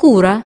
cura.